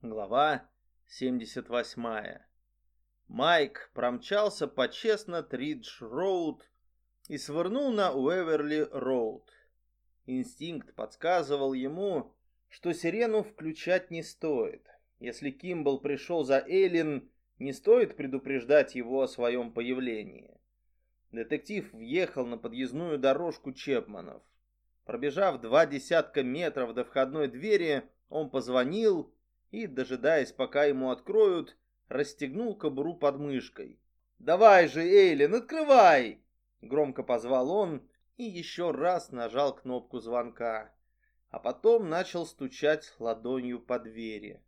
Глава 78. Майк промчался по Честнат-Ридж-Роуд и свернул на Уэверли-Роуд. Инстинкт подсказывал ему, что сирену включать не стоит. Если Кимбл пришел за Эйлин, не стоит предупреждать его о своем появлении. Детектив въехал на подъездную дорожку Чепманов. Пробежав два десятка метров до входной двери, он позвонил и, дожидаясь, пока ему откроют, расстегнул кобуру под мышкой. «Давай же, Эйлин, открывай!» Громко позвал он и еще раз нажал кнопку звонка, а потом начал стучать ладонью по двери.